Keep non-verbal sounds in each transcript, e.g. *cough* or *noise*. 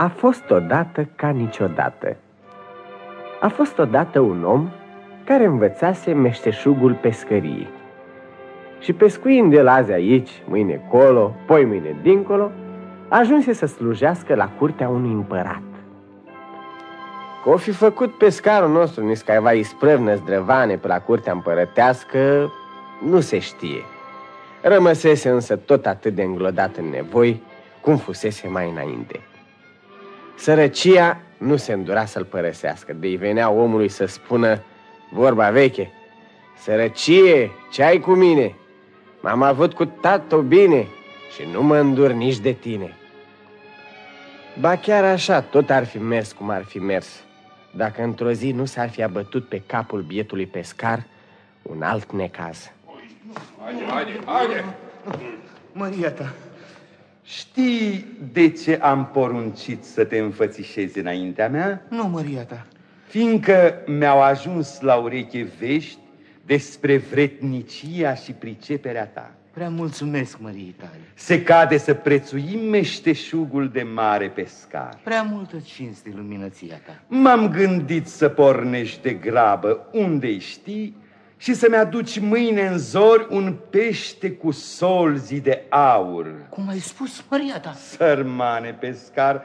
A fost odată ca niciodată. A fost odată un om care învățase meșteșugul pescăriei. Și pescuind el azi aici, mâine colo, poi mâine dincolo, ajunse să slujească la curtea unui împărat. Că o fi făcut pescarul nostru niscaiva isprăvnă zdrăvane pe la curtea împărătească, nu se știe. Rămăsese însă tot atât de înglodat în nevoi cum fusese mai înainte. Sărăcia nu se îndura să-l părăsească, de-i venea omului să spună vorba veche. Sărăcie, ce ai cu mine? M-am avut cu tată bine și nu mă îndur nici de tine. Ba chiar așa, tot ar fi mers cum ar fi mers, dacă într-o zi nu s-ar fi abătut pe capul bietului pescar un alt necaz. Haide, haide, haide! Maria ta, știi de ce am poruncit să te înfățișezi înaintea mea? Nu, Maria ta. Fiindcă mi-au ajuns la ureche vești despre vretnicia și priceperea ta. Prea mulțumesc, Măriei tale. Se cade să prețuim meșteșugul de mare pescar. Prea multă cinste luminăția ta. M-am gândit să pornești de grabă unde știi și să-mi aduci mâine în zori un pește cu solzi de aur. Cum ai spus, Maria ta? Sărmane pescar,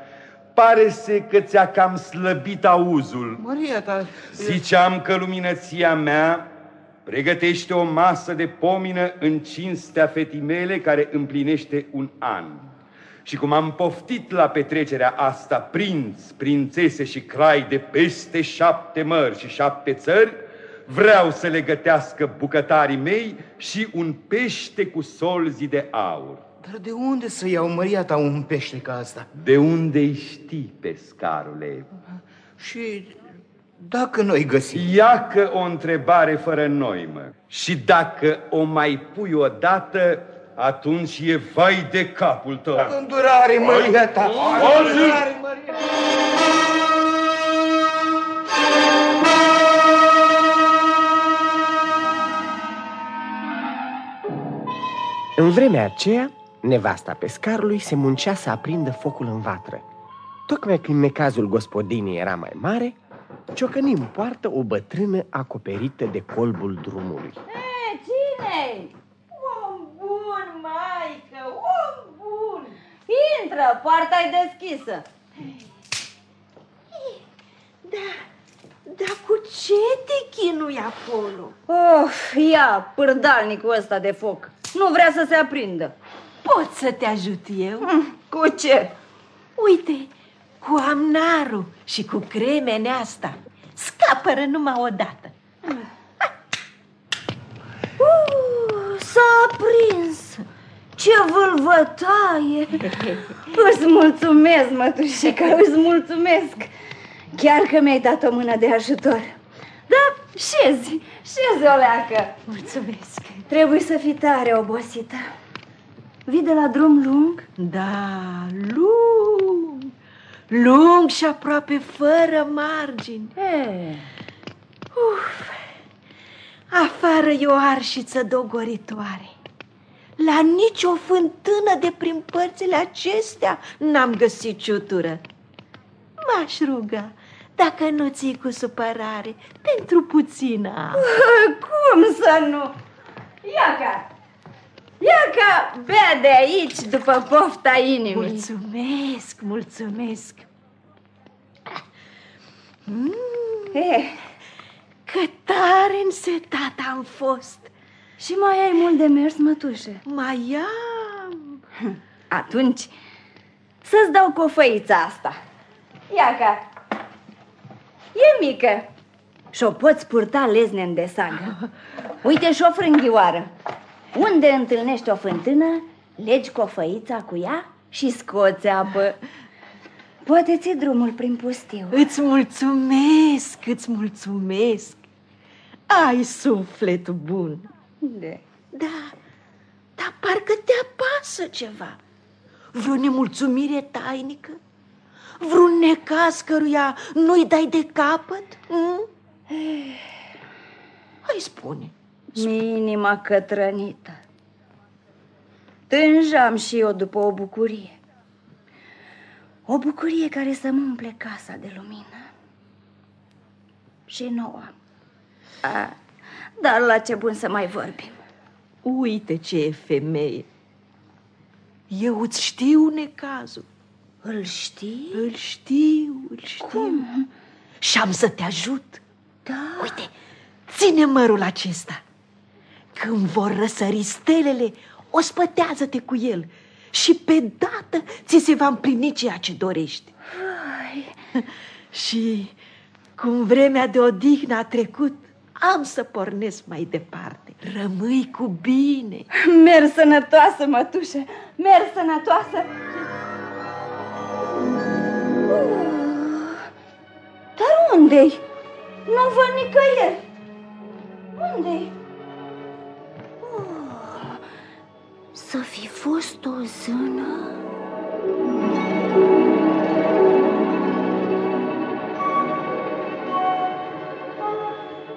pare se că ți-a cam slăbit auzul. Maria ta... Ziceam că luminăția mea pregătește o masă de pomină în cinstea fetii mele care împlinește un an. Și cum am poftit la petrecerea asta prinți, prințese și crai de peste șapte mări și șapte țări, vreau să le gătească bucătarii mei și un pește cu solzi de aur. Dar de unde să iau, Maria ta, un pește ca asta? De unde știi, pescarule? Și dacă noi găsim... Iacă o întrebare fără noimă. Și dacă o mai pui odată, atunci e vai de capul tău. Îndurare, Maria ta! Îndurare, Maria În vremea aceea, nevasta pescarului se muncea să aprindă focul în vatră. Tocmai când necazul gospodinii era mai mare, ciocăni în poartă o bătrână acoperită de colbul drumului. E, cine Om bun, maică, om bun! Intră, poarta e deschisă. Da, dar cu ce te chinui acolo? Of, ia, pârdalnicul ăsta de foc. Nu vrea să se aprindă. Pot să te ajut eu? Mm, Cu ce? Uite, cu amnarul și cu cremenea asta. Scapără numai odată. Uh, s-a aprins. Ce vâlvătaie! *laughs* Îți mulțumesc, mătușica, îți mulțumesc. Chiar că mi-ai dat o mână de ajutor. Da, șezi, șezi, Oleacă. Mulțumesc. Trebuie să fii tare obosită. Vii de la drum lung? Da, lung. Lung și aproape fără margini. E, Uf, afară e o arșiță dogoritoare. La nicio fântână de prin părțile acestea n-am găsit ciutură. M-aș ruga, dacă nu ții cu supărare, pentru puțină apă. *laughs* cum să nu? Iaca! Iaca, bea de aici după pofta inimii. Mulțumesc, mulțumesc. Mm, E, că tare însetat am fost. și mai ai mult de mers, mătușe. Mai am. Atunci, să-ți dau cofăița asta. Iaca, e mică și o poți purta lezne în desagă. Uite și o frânghioară. Unde întâlnești o fântână, legi cofăița cu ea și scoți apă. Poate ți drumul prin pustiu. Îți mulțumesc, îți mulțumesc. Ai suflet bun. De. Da, dar parcă te apasă ceva. Vreo nemulțumire tainică? Vreun necaz căruia nu-i dai de capăt? Mm? Hai spune. Inima cătrănită. Tânjam și eu după o bucurie. O bucurie care să-mi umple casa de lumină. Și nouă. A, dar la ce bun să mai vorbim. Uite ce e femeie. Eu îți știu necazul. Îl știi? Îl știu, îl știu. Cum? Și am să te ajut. Da. Uite, ține mărul acesta. Când vor răsări stelele, o spătează-te cu el și pe dată ți se va împlini ceea ce dorești. Ai. *laughs* Și cum vremea de odihnă a trecut, am să pornesc mai departe. Rămâi cu bine. Merg sănătoasă, mătușă, merg sănătoasă. Unde-i? Nu văd nicăieri. Unde-i? Oh, să fi fost o zână?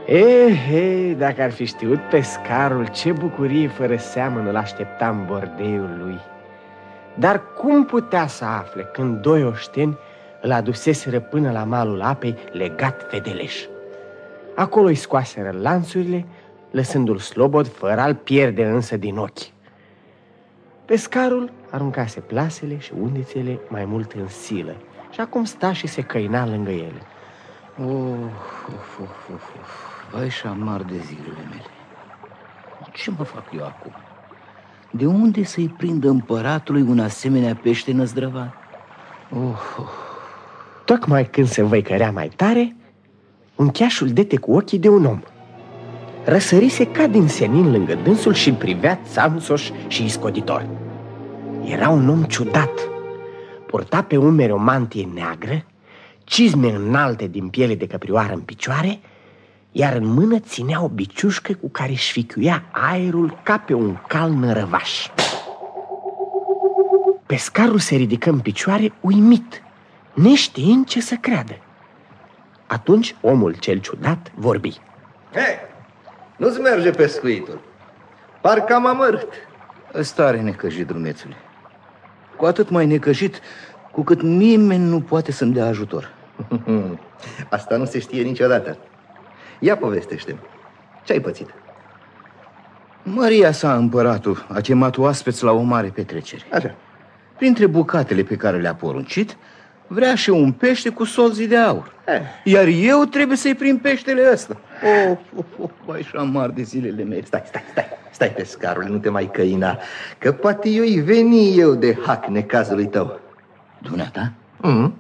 Ehe, dacă ar fi știut pescarul ce bucurie fără seamă îl aștepta în bordeiul lui. Dar cum putea să afle când doi oșteni îl aduseseră până la malul apei legat fedeleș? Acolo îi scoaseră lanțurile, lăsându-l slobod fără al pierde însă din ochi. Pescarul aruncase plasele și undițele mai mult în silă și acum sta și se căina lângă ele. Of, of, of, of, of. Vai și amar de zilele mele. Ce mă fac eu acum? De unde să-i prindă împăratului un asemenea pește năzdrăvat? Of, of. Tocmai când se văicărea mai tare, un cheașul dete cu ochii de un om. Răsărise ca din senin lângă dânsul și-l privea țanțoș și iscoditor. Era un om ciudat. Purta pe umeri o mantie neagră, cizme înalte din piele de căprioară în picioare, iar în mână ținea o biciușcă cu care își ficuia aerul ca pe un cal nărăvaș. Pescarul se ridică în picioare uimit, neștiind ce să creadă. Atunci omul cel ciudat vorbi. He, nu-ți merge pescuitul. Parcă am amărât. Ăsta are necăjit, drumețule. Cu atât mai necăjit cu cât nimeni nu poate să-mi dea ajutor. *laughs* Asta nu se știe niciodată. Ia povestește Ce ai pățit? Maria sa, împăratul, a chemat oaspeți la o mare petrecere. Așa. Printre bucatele pe care le-a poruncit, vrea și un pește cu solzi de aur. Eh. Iar eu trebuie să-i prind peștele ăsta. Oh, oh, oh, mai și amar de zilele mele. Stai, stai, stai, stai, pescarule, nu te mai căina, că poate eu-i veni eu de hac necazului tău. Dumneata? Mm-hmm.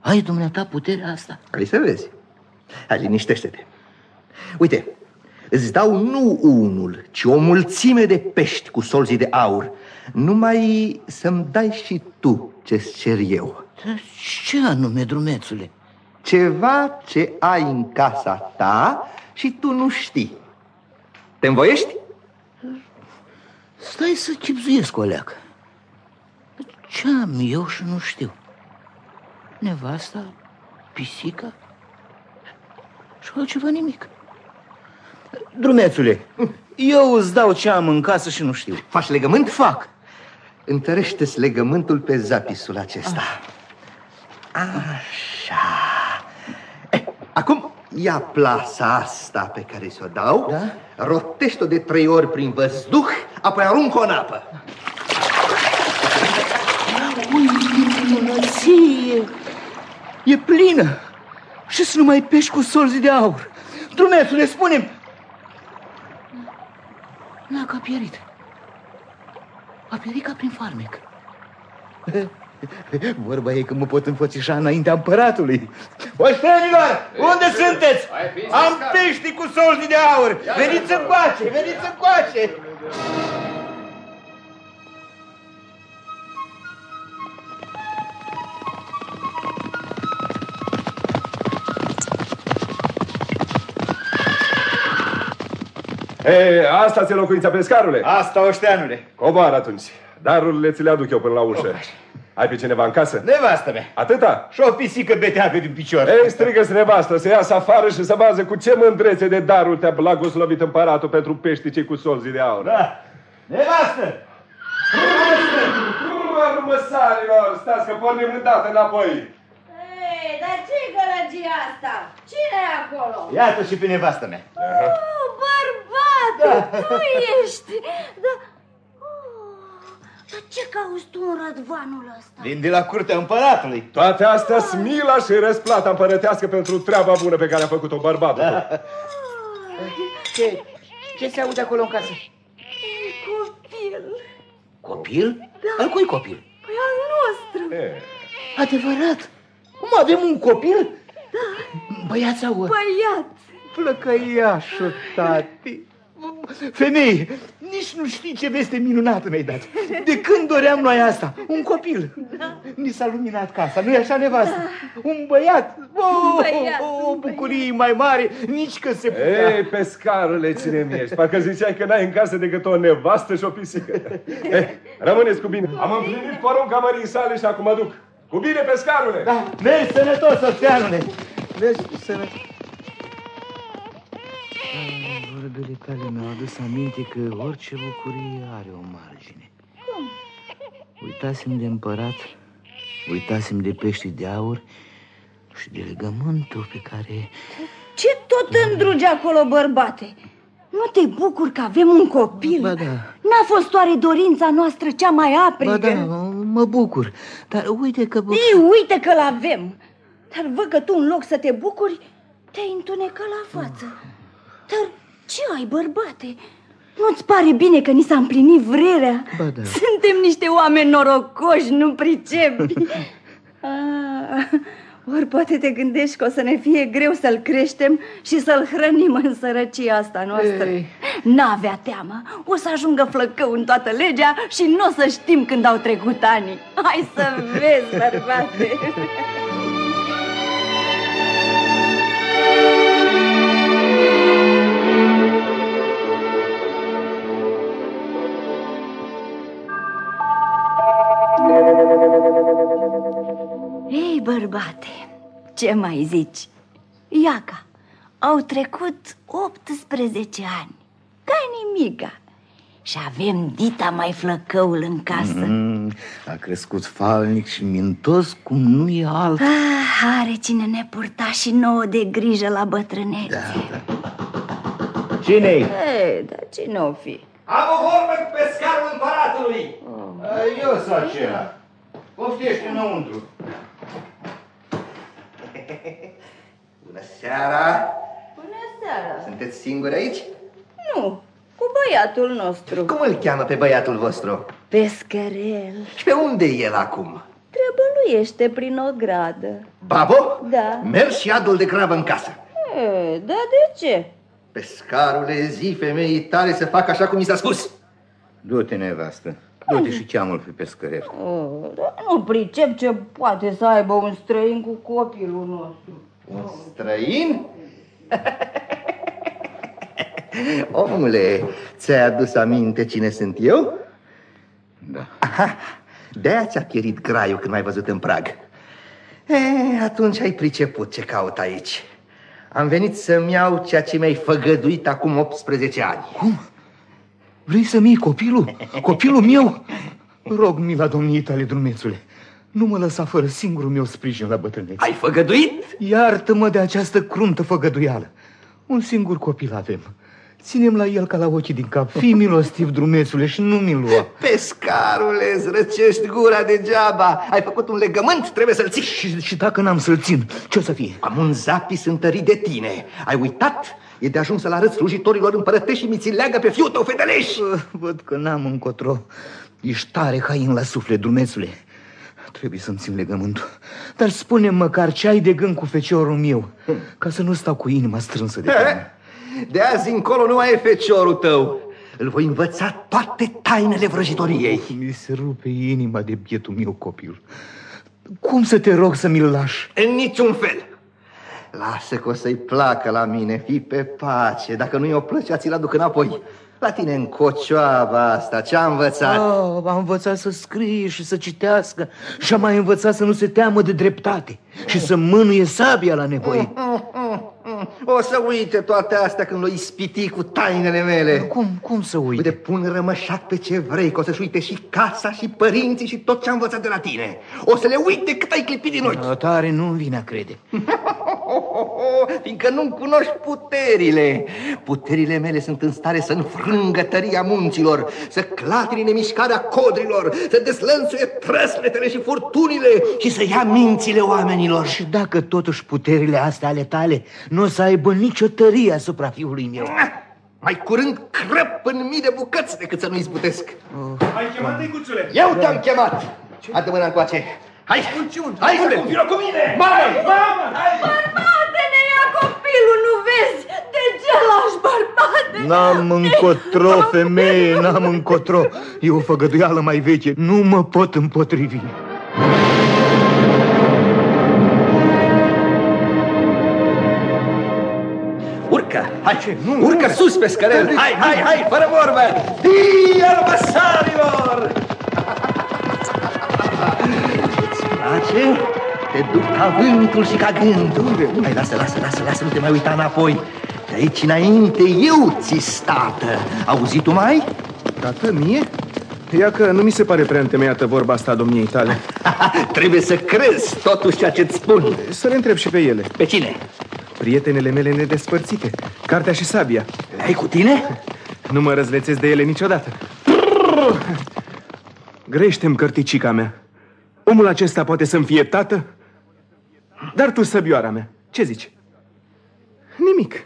Ai dumneata puterea asta? Ai să vezi. Hai, liniștește-te. Uite, îți dau nu unul, ci o mulțime de pești cu solzii de aur. Numai să-mi dai și tu ce-ți cer eu. Dar Ce anume, drumețule? Ceva ce ai în casa ta și tu nu știi. Te învoiești? Stai să chipzuiesc o leacă. Ce am eu și nu știu? Nevasta, pisica și altceva nimic. Drumețule, eu îți dau ce am în casă și nu știu. Faci legământ? Fac. Întărește-ți legământul pe zapisul acesta. Așa. Eh, acum ia plasa asta pe care ți-o dau, Da? rotește-o de trei ori prin văzduh, apoi aruncă-o în apă. Ui, minunăție! E plină! Și să nu mai pești cu solzi de aur. Drumețule, spune-mi! N-a a pierit. A pierit ca prin farmec. *laughs* Vorba e că mă pot înfățișa înaintea împăratului. Oștenilor, unde sunteți? Hai, fiți Am pescar. pești cu solzi de aur. Veniți încoace, veniți încoace. E, asta ți-e locuința pescarule? Asta, oșteanule. Coboară atunci. Darurile ți le aduc eu până la ușă. Ai pe cineva în casă? Nevastă mea. Atâta? Și o pisică beteagă din picior. Ei, strigă-ți nevastă să iasă afară și să bază cu ce mândrețe de darul te-a blagoslovit împăratul pentru peștii cei cu solzii de aur. Da. Nevastă! Nevastă! drumul, măsarilor! Stați că pornim îndată înapoi! Ei, dar ce-i gălăgia asta? Cine e acolo? Iată și pe nevastă mea. Oh, bărbate, tu ești! Da... Oh, dar ce cauți tu în rădvanul ăsta? Vin de la curtea împăratului. Toate astea smila și răsplata împărătească pentru treaba bună pe care a făcut-o bărbatul. Da. Ce, ce se aude acolo în casă? Copil, Copil? Da. Al cui copil? păi al nostru. Adevărat? Cum avem un copil? Da. Băiat sau... Băiat. Flăcăiașul, tati. Femei, nici nu știi ce veste minunată mi-ai dat. De când doream noi asta? Un copil. Da. Ni s-a luminat casa, nu-i așa, nevastă? Da. Un băiat. Oh, Băiat, oh, un bucurii mai mare, nici că se putea. Ei, pescarule, cine mi ești? Parcă ziceai că n-ai în casă decât o nevastă și o pisică. *laughs* Eh, rămâneți cu bine. Am împlinit porunca mării sale și acum mă duc. Cu bine, pescarule! Da, mergi sănătos, Oceanule. Mergi sănătos. Vorbele tale mi-au adus aminte că orice bucurie are o margine. Uitasem de împărat, uitasem de pești de aur și de legământul pe care... Ce tot îndruge acolo, bărbate? Nu te bucur că avem un copil? Ba da. N-a fost oare dorința noastră cea mai aprigă? Ba da, mă bucur, dar uite că... Ei, uite că-l avem. Dar văd că tu, în loc să te bucuri, te-ai întunecat la față. Dar ce ai, bărbate? Nu-ți pare bine că ni s-a împlinit vrerea? Ba da. Suntem niște oameni norocoși, nu pricepi. Ah, *laughs* ori poate te gândești că o să ne fie greu să-l creștem și să-l hrănim în sărăcia asta noastră. Ei. N-avea teamă, o să ajungă flăcău în toată legea și nu o să știm când au trecut ani. Hai să vezi, bărbate! Ei, bărbate, ce mai zici? Iaca, au trecut 18 ani, ca nimica. Și avem dita mai flăcăul în casă. Mm, a crescut falnic și mintos cum nu e alt. Ah, are cine ne purta și nouă de grijă la bătrânețe. Da, Cine-i? Ei, dar cine o fi? Am o vorbă cu pescarul împăratului. Eu sunt acela. Poftește înăuntru. *laughs* Bună seara! Bună seara! Sunteți singuri aici? Nu, cu băiatul nostru. Cum îl cheamă pe băiatul vostru? Pescărel. Și pe unde e el acum? Trăbăluiește prin o gradă. Babo? Da. Mergi și adu-l de grabă în casă. E, da de ce? Pescarule, zi femeii tale să facă așa cum mi s-a spus. Du-te, nevastă. Du-te și cheamă-l pe pescărel. Oh, dar nu pricep ce poate să aibă un străin cu copilul nostru. Un străin? *laughs* Omule, ți-ai adus aminte cine sunt eu? Da. Aha, de-aia ți-a pierit graiul când m-ai văzut în prag. E, atunci ai priceput ce caut aici. Am venit să-mi iau ceea ce mi-ai făgăduit acum 18 ani. Cum? Vrei să-mi iei copilul? Copilul meu? Rog mila domniei tale, drumețule. Nu mă lăsa fără singurul meu sprijin la bătrânețe. Ai făgăduit? Iartă-mă de această cruntă făgăduială. Un singur copil avem. Ținem la el ca la ochii din cap. Fii milostiv, drumețule, și nu mi-l lua. Pescarule, îți răcești gura degeaba. Ai făcut un legământ, trebuie să-l ții. Și, și dacă n-am să-l țin, ce o să fie? Am un zapis întărit de tine. Ai uitat? E de ajuns să-l arăt slujitorilor împărătești și mi-ți leagă pe fiul tău, feteleș. Văd că n-am încotro. Ești tare hain la suflet, drumețule. Trebuie să-mi țin legământul. Dar spune măcar ce ai de gând cu feciorul meu, ca să nu stau cu inima strânsă de tine. De azi încolo nu mai e feciorul tău. Îl voi învăța toate tainele vrăjitoriei. Mi se rupe inima de bietul meu copil. Cum să te rog să mi-l lași? În niciun fel. Lasă că o să-i placă la mine, fii pe pace. Dacă nu-i o plăcea, ți-l aduc înapoi. La tine în cocioaba asta, ce-a învățat? Oh, a învățat să scrie și să citească și a mai învățat să nu se teamă de dreptate și să mânuie sabia la nevoie. *laughs* O să uite toate astea când l-o ispiti cu tainele mele. Cum, cum să uite? Uite, pun rămășat pe ce vrei, că o să-și uite și casa, și părinții, și tot ce am învățat de la tine. O să le uite cât ai clipit din ochi. Tare nu-mi vine a crede. *laughs* Fiindcă nu cunoști puterile. Puterile mele sunt în stare să înfrângă tăria munților, să clatine nemișcarea codrilor, să deslănțuie trăsletele și furtunile și să ia mințile oamenilor. Și dacă totuși puterile astea ale tale nu o să aibă nicio tărie asupra fiului meu. Mai curând crăp în mii de bucăți decât să nu izbutesc. Ai chemat Nicuțule? Eu te-am chemat! Adu mâna încoace. Hai, hai, spune, vino cu mine! Mamă, mamă, hai! Bărbatele, ia copilul, nu vezi? De ce lași bărbatele? N-am încotro, femeie, n-am încotro. E o făgăduială mai veche. Nu mă pot împotrivi. Urcă, hai, ce? Nu, urcă nu, sus pe scărel. Hai, hai, hai, fără vorbă. Hii, albăsarilor! Îți place? Te duc ca vântul și ca gândul. Hai, lasă, lasă, lasă, lasă, nu te mai uita înapoi. De aici înainte eu ți stată. Auzit tu mai? Tată, mie? Ia că nu mi se pare prea întemeiată vorba asta a domniei tale. *laughs* Trebuie să crezi totuși ceea ce-ți spun. Să le întreb și pe ele. Pe cine? Prietenele mele nedespărțite, cartea și sabia. Le ai cu tine? Nu mă răzlețesc de ele niciodată. Grește-mi cărticica mea. Omul acesta poate să-mi fie tată? Dar tu, săbioara mea, ce zici? Nimic.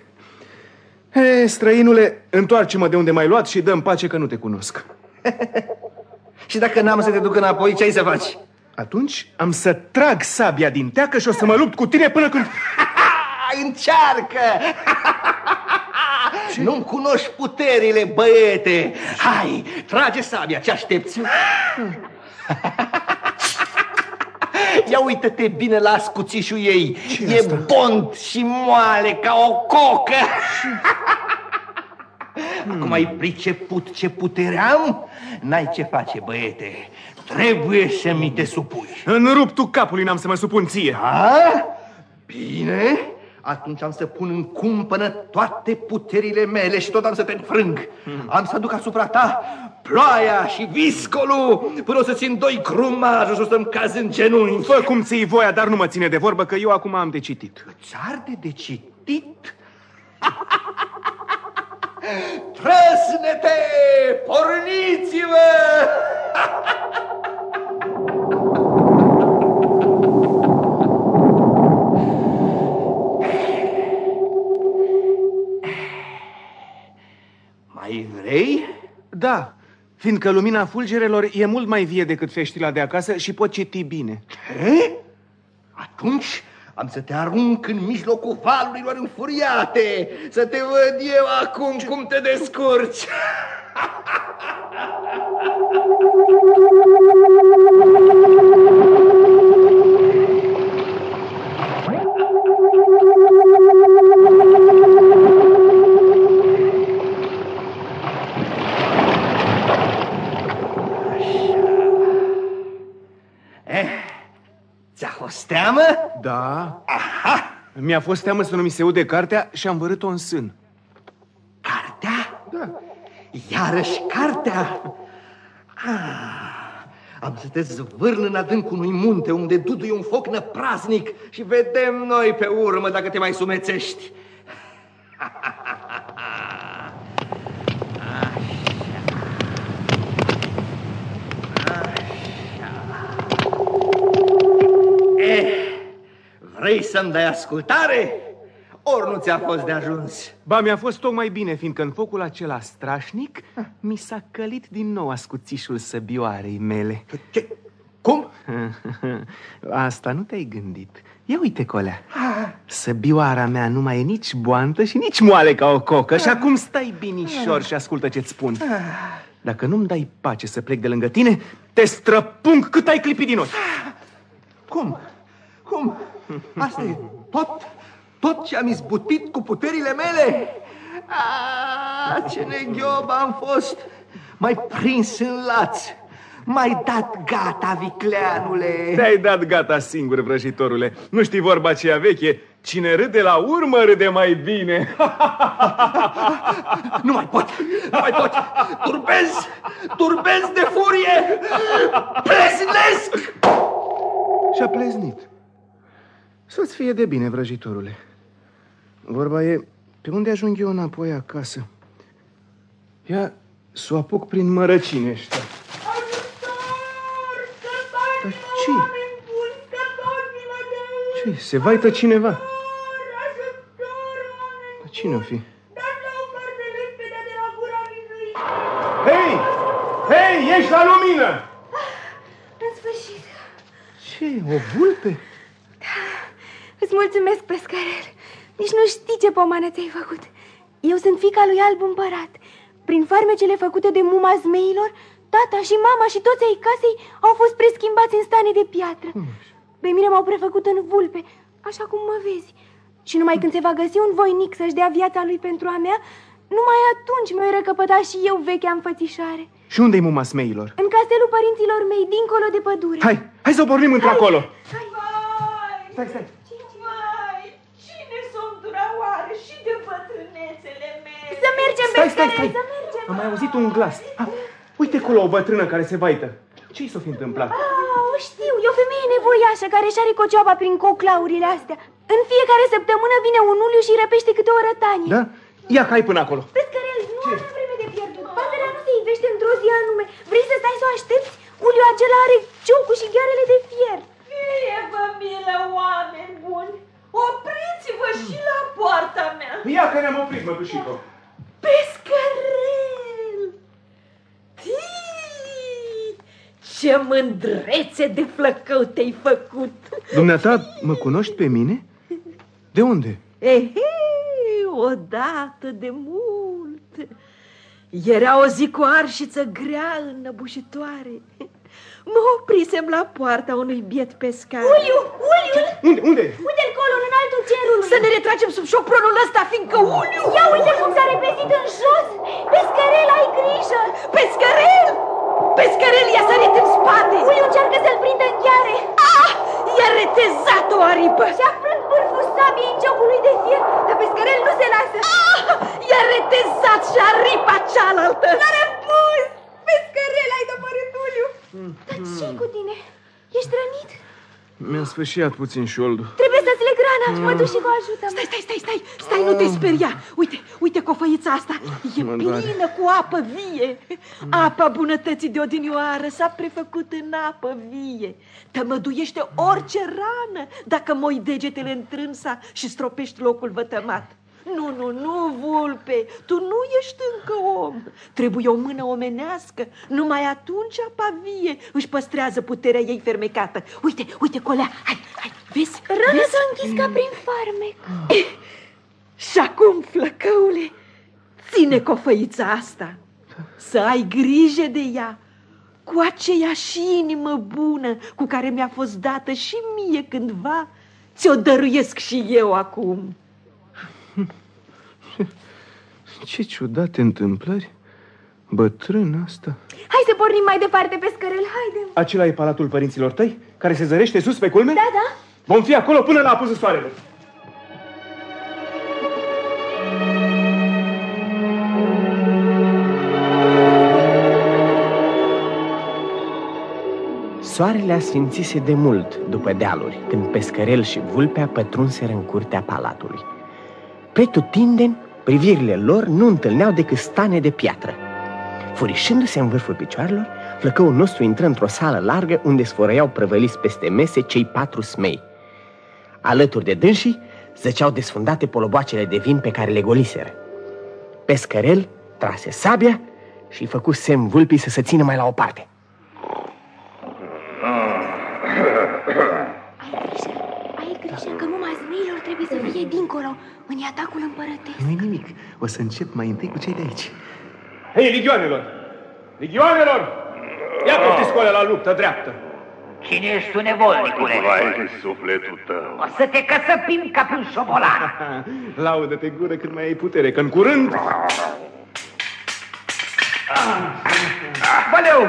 E, străinule, întoarce-mă de unde m-ai luat și dă-mi pace că nu te cunosc. *laughs* Și dacă n-am să te duc înapoi, ce ai să faci? Atunci am să trag sabia din teacă și o să mă lupt cu tine până când... *laughs* Încearcă! *laughs* Nu-mi cunoști puterile, băiete! Hai, trage sabia, ce aștepți? Ia uită-te bine la scuțișul ei. Ce e asta? bond și moale ca o cocă. Acum ai priceput ce putere am? N-ai ce face, băiete. Trebuie să mi te supui. În ruptul capului n-am să mă supun ție. A? Bine, atunci am să pun în cumpănă toate puterile mele și tot am să te înfrâng. Am să aduc asupra ta ploaia și viscolul până o să țin doi grumajul și o să-mi caz în genunchi. Fă cum ții voia, dar nu mă ține de vorbă că eu acum am de citit. Îți arde de citit? *laughs* Trăsnete, porniți-vă! *laughs* fiindcă lumina fulgerelor e mult mai vie decât feștila de acasă și pot citi bine. Ce? Atunci am să te arunc în mijlocul valurilor înfuriate, să te văd eu acum cum te descurci. *laughs* ți-a fost teamă? Da. Aha! Mi-a fost teamă să nu mi se ude cartea și am vărât-o în sân. Cartea? Da. Iarăși cartea? Ah, am să te zvârn în adâncul unui munte unde duduie un foc năpraznic și vedem noi pe urmă dacă te mai sumețești. Vrei să-mi dai ascultare? Ori nu ți-a fost de ajuns? Ba, mi-a fost tocmai bine, fiindcă în focul acela strașnic mi s-a călit din nou ascuțișul săbioarei mele. Ce? Cum? *laughs* Asta nu te-ai gândit. Ia uite, colea. Săbioara mea nu mai e nici boantă și nici moale ca o cocă Și acum stai binișor și ascultă ce-ți spun Dacă nu-mi dai pace să plec de lângă tine Te străpung cât ai clipit din ochi Cum? Cum? Asta e tot, tot ce am izbutit cu puterile mele? Ah, ce neghiob am fost! Mai prins în laț! Mai dat gata, vicleanule! Te-ai dat gata singur, vrăjitorule Nu știi vorba aceea veche Cine râde la urmă râde mai bine. *laughs* Nu mai pot, nu mai pot. Turbez, turbez de furie. Pleznesc! Și-a pleznit. Să-ți fie de bine, vrăjitorule. Vorba e, pe unde ajung eu înapoi acasă? Ia să o apuc prin mărăcine ăștia. Dar ce? Ce? Se vaită cineva? Dar cine o fi? Hei! Hei, ești la lumină! În sfârșit. Ce, o vulpe? Îți mulțumesc, pescarel. Nici nu știi ce pomană ți-ai făcut. Eu sunt fica lui Alb Împărat. Prin farmecele făcute de muma zmeilor, tata și mama și toți ai casei au fost preschimbați în stane de piatră. Pe mine m-au prefăcut în vulpe, așa cum mă vezi. Și numai când se va găsi un voinic să-și dea viața lui pentru a mea, numai atunci mă-i răcăpăta și eu vechea înfățișare. Și unde-i muma smeilor? În castelul părinților mei, dincolo de pădure. Hai, hai să o pornim într-acolo. Hai. Stai, stai. Vai, cine sunt duraoare și de bătrânețele mele? Să mergem, Stai, stai, pescarel, stai. să mergem. Am mai auzit un glas. Ah, uite acolo o bătrână care se vaită. Ce-i s-o fi întâmplat? Ah, o știu, e o femeie nevoiașă care își are cocioaba prin coclaurile astea. În fiecare săptămână vine un uliu și răpește câte o rătanie. Da? Ia cai până acolo. Pescărel, nu am vreme de pierdut. Pasărea nu se ivește într-o zi anume. Vrei să stai să o aștepți? Uliu acela are ciocul și ghearele de fier. Fie vă milă, oameni buni! Opriți-vă și la poarta mea! Ia că ne-am oprit, mătușico. Pescărel! Tii! Ce mândrețe de flăcău te-ai făcut! Dumneata, mă cunoști pe mine? De unde? Ehe, odată de mult. Era o zi cu arșiță grea înăbușitoare. Mă oprisem la poarta unui biet pescar. Uliu, Uliu! Unde? Unde? Uite-l colo, în altul cerului. Să ne retragem sub șopronul ăsta, fiindcă Uliu... Ia uite cum s-a repezit în jos. Pescărel, ai grijă. Pescărel! Pescărel i-a sărit în spate! Uliu încearcă să-l prindă în gheare. Ah! I-a retezat o aripă! Și aflând vârful sabiei în ciocul lui de fier, dar pescărel nu se lasă. Ah! I-a retezat și aripa cealaltă! N-are pus! Pescărel, ai dămărât Uliu. Dar ce cu tine? Ești rănit? Mi-a sfârșit puțin șoldul. Trebuie să-ți leg rana. Mă duc și cu ajută Stai, stai, stai, stai, stai, nu te speria. Uite, uite cofăița asta. E Mă doare. plină cu apă vie. Apa bunătății de odinioară s-a prefăcut în apă vie. Tămăduiește orice rană Dacă moi degetele întrânsa și stropești locul vătămat nu, nu, nu, vulpe, tu nu ești încă om Trebuie o mână omenească Numai atunci apa vie își păstrează puterea ei fermecată Uite, uite, colea, hai, hai, vezi? Rana vezi? s-a închis ca prin farmec. Și acum, flăcăule, ține cofăița asta Să ai grijă de ea Cu aceeași inimă bună Cu care mi-a fost dată și mie cândva Ți-o dăruiesc și eu acum *laughs* Ce ciudate întâmplări. Bătrân asta. Hai să pornim mai departe, pescărel, haide. Acela e palatul părinților tăi, care se zărește sus pe culme? Da, da. Vom fi acolo până la apusul soarelui. Soarele asfințise de mult după dealuri, când pescărel și vulpea pătrunseră în curtea palatului. Pretutindeni, privirile lor nu întâlneau decât stane de piatră. Furișându-se în vârful picioarelor, flăcăul nostru intră într-o sală largă unde sfărăiau prăvăliți peste mese cei patru smei. Alături de dânsii zăceau desfundate poloboacele de vin pe care le goliseră. Pescărel trase sabia și făcu semn vulpii să se țină mai la o parte. Ai grijă că muma zmeilor trebuie să fie dincolo, în atacul împărătesc. Nu-i nimic. O să încep mai întâi cu cei de aici. Hei, ligioanelor! Ligioanelor! Ia poftiți cu alea la luptă dreaptă! Cine ești tu, nevolnicule? Vai, sufletul tău. O să te căsăpim ca pe un șobolan. *laughs* Laudă-te gură cât mai ai putere, că în curând... Băleu,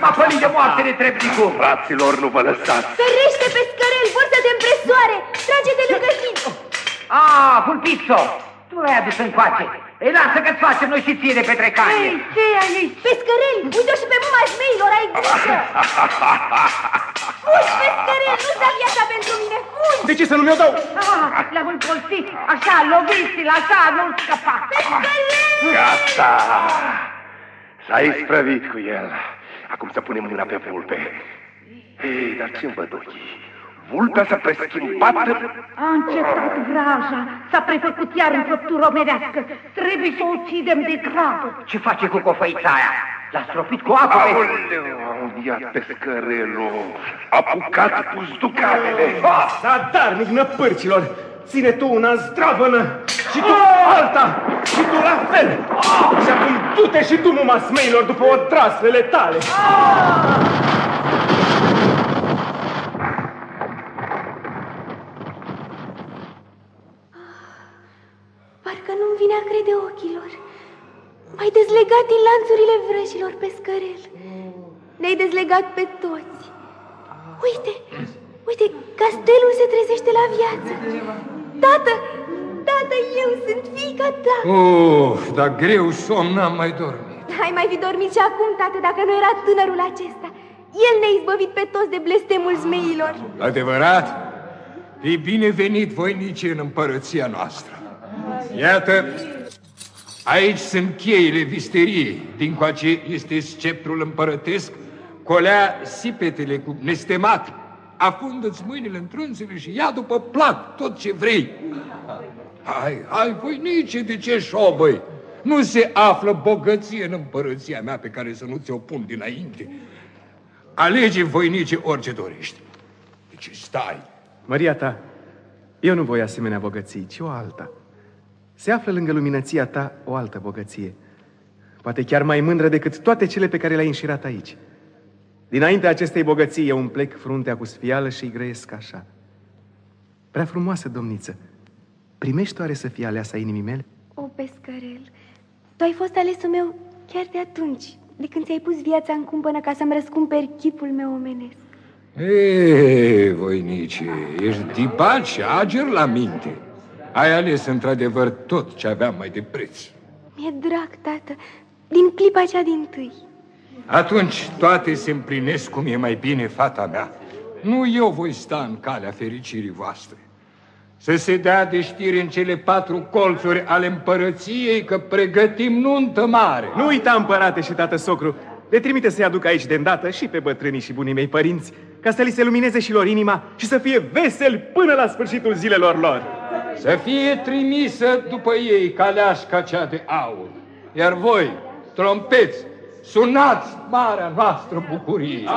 m-a pălit de moarte netrebnicul. Fraților, nu vă lăsați. Ferește, pescărel, vor să te împresoare! Trage-te lângă zid! Ah, Pulpizzo, tu l-ai adus încoace. Ei, lasă că-ți facem noi și ție de petrecare. Ei, ce ai aici? Pescărel, uite-o și pe muma șmeilor, ai grijă! *laughs* Fugi, pescărel, nu-ți da viața pentru mine, fugi! De ce să nu mi-o dau? Ah, l-am împolsit, așa, loviți-l, așa, nu-l scăpa. Gata! S-a isprăvit cu el. Acum să punem mâna pe vulpe. Ei, dar ce-mi văd ochii? Vulpea s-a preschimbat A încetat vraja, s-a prefăcut iar în făptură omenească. Trebuie să o ucidem de grabă. Ce face cu cofăița aia? L-a stropit cu apă pe... Aoleu, iar pescărelul. Apucat puzducanele. Zadarnic năpârcilor! Ține tu una zdravănă și tu alta și tu la fel! Și acum du-te și tu, muma smeilor, după odraslele tale! Parcă nu-mi vine a crede ochilor. M-ai dezlegat din lanțurile vrăjilor, pescărel. Ne-ai dezlegat pe toți. Uite, uite, castelul se trezește la viață. Tată, tată, eu sunt fiica ta. Uf, dar greu somn n-am mai dormit. Ai mai fi dormit și acum, tată, dacă nu era tânărul acesta. El ne-a izbăvit pe toți de blestemul zmeilor. Adevărat? E binevenit voinici în împărăția noastră. Iată, aici sunt cheile visteriei. Dincoace este sceptrul împărătesc, colea sipetele cu nestemat. Afundă-ți mâinile în trânzele și ia după plac tot ce vrei. Hai, hai, voinice, de ce șobăi? Nu se află bogăție în împărăția mea pe care să nu ți-o pun dinainte. Alege, voinice, orice dorești. De ce stai? Maria ta, eu nu voi asemenea bogății, ci o alta. Se află lângă luminăția ta o altă bogăție. Poate chiar mai mândră decât toate cele pe care le-ai înșirat aici. Dinaintea acestei bogății eu îmi plec fruntea cu sfială și îi grăiesc așa. Prea frumoasă, domniță, primești oare să fie aleasa inimii mele? O, pescărel, tu ai fost alesul meu chiar de atunci, de când ți-ai pus viața în cumpănă ca să-mi răscumperi chipul meu omenesc. Ei, voinice, ești dipat și ager la minte. Ai ales într-adevăr tot ce aveam mai de preț. Mi-e drag, tată, din clipa cea din tâi. Atunci toate se împlinesc cum e mai bine, fata mea. Nu eu voi sta în calea fericirii voastre. Să se dea de știri în cele patru colțuri ale împărăției că pregătim nuntă mare. Nu uita, împărate și tată socru, le trimite să-i aduc aici de îndată și pe bătrânii și bunii mei părinți, ca să li se lumineze și lor inima și să fie veseli până la sfârșitul zilelor lor. Să fie trimisă după ei caleașca cea de aur. Iar voi, trompeți, sunați marea noastră bucurie.